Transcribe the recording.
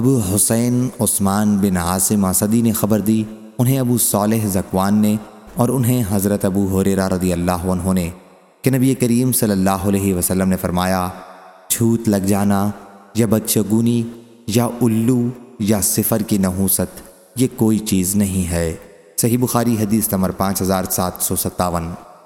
ابو حسین عثمان بن عاصم اسدی نے خبر دی، انہیں ابو صالح زکوان نے اور انہیں حضرت ابو حریرہ رضی اللہ عنہ نے کہ نبی کریم صلی اللہ علیہ وسلم نے فرمایا چھوت لگ جانا یا بدشگونی یا الو یا صفر کی نحوست، یہ کوئی چیز نہیں ہے۔ صحیح بخاری حدیث نمبر پانچ ہزار سات سو ستاون۔